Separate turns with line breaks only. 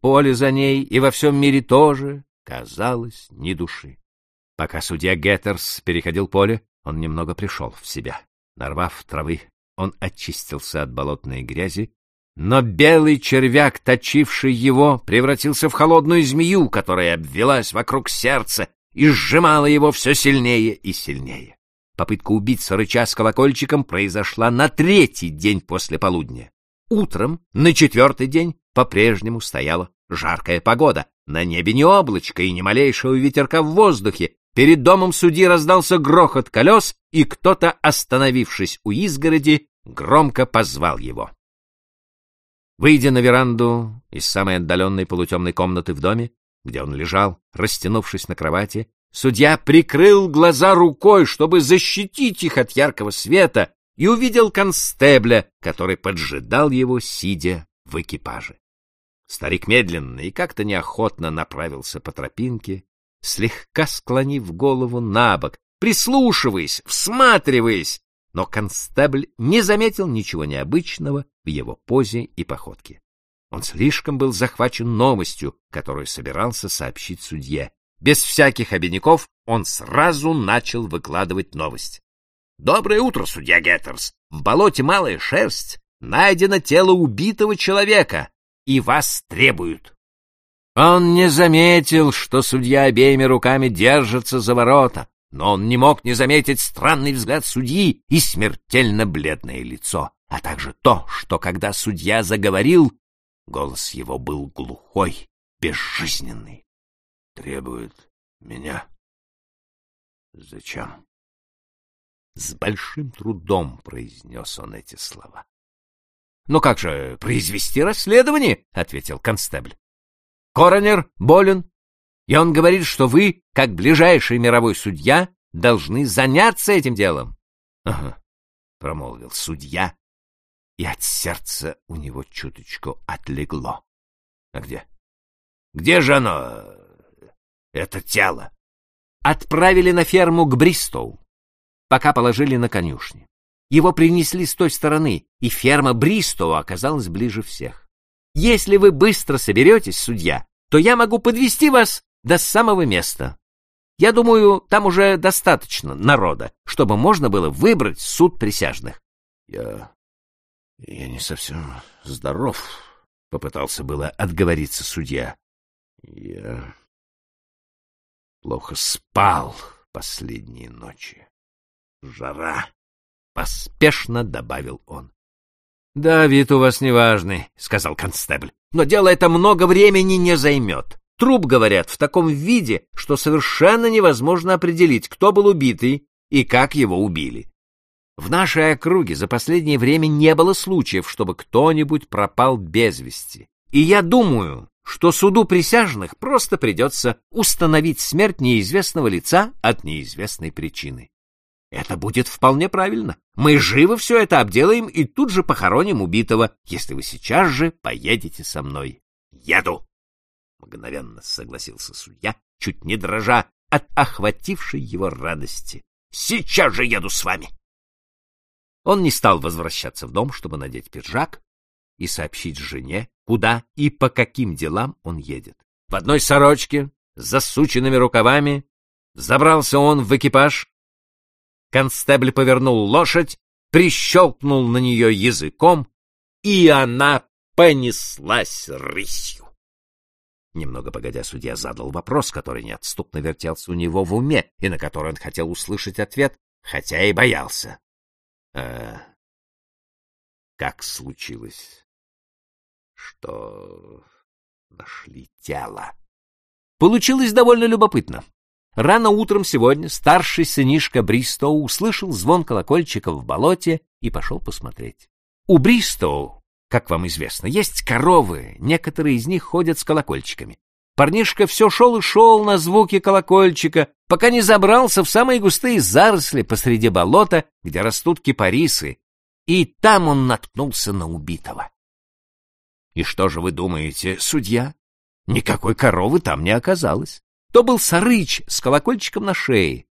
поле за ней и во всем мире тоже, казалось, ни души. Пока судья Геттерс переходил поле, он немного пришел в себя. Нарвав травы, он очистился от болотной грязи, но белый червяк, точивший его, превратился в холодную змею, которая обвелась вокруг сердца и сжимала его все сильнее и сильнее. Попытка убиться рыча с колокольчиком произошла на третий день после полудня. Утром, на четвертый день, по-прежнему стояла жаркая погода. На небе ни облачка и ни малейшего ветерка в воздухе. Перед домом судьи раздался грохот колес, и кто-то, остановившись у изгороди, громко позвал его. Выйдя на веранду из самой отдаленной полутемной комнаты в доме, где он лежал, растянувшись на кровати, Судья прикрыл глаза рукой, чтобы защитить их от яркого света, и увидел констебля, который поджидал его, сидя в экипаже. Старик медленно и как-то неохотно направился по тропинке, слегка склонив голову на бок, прислушиваясь, всматриваясь, но констебль не заметил ничего необычного в его позе и походке. Он слишком был захвачен новостью, которую собирался сообщить судье, без всяких обиняков он сразу начал выкладывать новость. «Доброе утро, судья Геттерс! В болоте Малая Шерсть найдено тело убитого человека, и вас требуют». Он не заметил, что судья обеими руками держится за ворота, но он не мог не заметить странный взгляд судьи и смертельно бледное лицо, а также то, что когда судья заговорил, голос его был глухой, безжизненный требует меня. Зачем? С большим трудом произнес он эти слова. — Ну как же, произвести расследование? — ответил констебль. — Коронер болен, и он говорит, что вы, как ближайший мировой судья, должны заняться этим делом. — Ага, — промолвил судья, и от сердца у него чуточку отлегло. — А где? — Где же оно? это тело. Отправили на ферму к Бристоу, пока положили на конюшни. Его принесли с той стороны, и ферма Бристоу оказалась ближе всех. Если вы быстро соберетесь, судья, то я могу подвести вас до самого места. Я думаю, там уже достаточно народа, чтобы можно было выбрать суд присяжных. Я... я не совсем здоров, — попытался было отговориться судья. Я плохо спал последние ночи. Жара, — поспешно добавил он. — Да, вид у вас неважный, — сказал констебль, — но дело это много времени не займет. Труп, говорят, в таком виде, что совершенно невозможно определить, кто был убитый и как его убили. В нашей округе за последнее время не было случаев, чтобы кто-нибудь пропал без вести. И я думаю, что суду присяжных просто придется установить смерть неизвестного лица от неизвестной причины. Это будет вполне правильно. Мы живо все это обделаем и тут же похороним убитого, если вы сейчас же поедете со мной. Еду! Мгновенно согласился судья, чуть не дрожа от охватившей его радости. Сейчас же еду с вами! Он не стал возвращаться в дом, чтобы надеть пиджак и сообщить жене, куда и по каким делам он едет. В одной сорочке, с засученными рукавами, забрался он в экипаж. Констебль повернул лошадь, прищелкнул на нее языком, и она понеслась рысью. Немного погодя, судья задал вопрос, который неотступно вертелся у него в уме, и на который он хотел услышать ответ, хотя и боялся. «Э, как случилось, что нашли тело. Получилось довольно любопытно. Рано утром сегодня старший сынишка Бристоу услышал звон колокольчика в болоте и пошел посмотреть. У Бристоу, как вам известно, есть коровы, некоторые из них ходят с колокольчиками. Парнишка все шел и шел на звуки колокольчика, пока не забрался в самые густые заросли посреди болота, где растут кипарисы, и там он наткнулся на убитого. И что же вы думаете, судья? Никакой коровы там не оказалось. То был сарыч с колокольчиком на шее,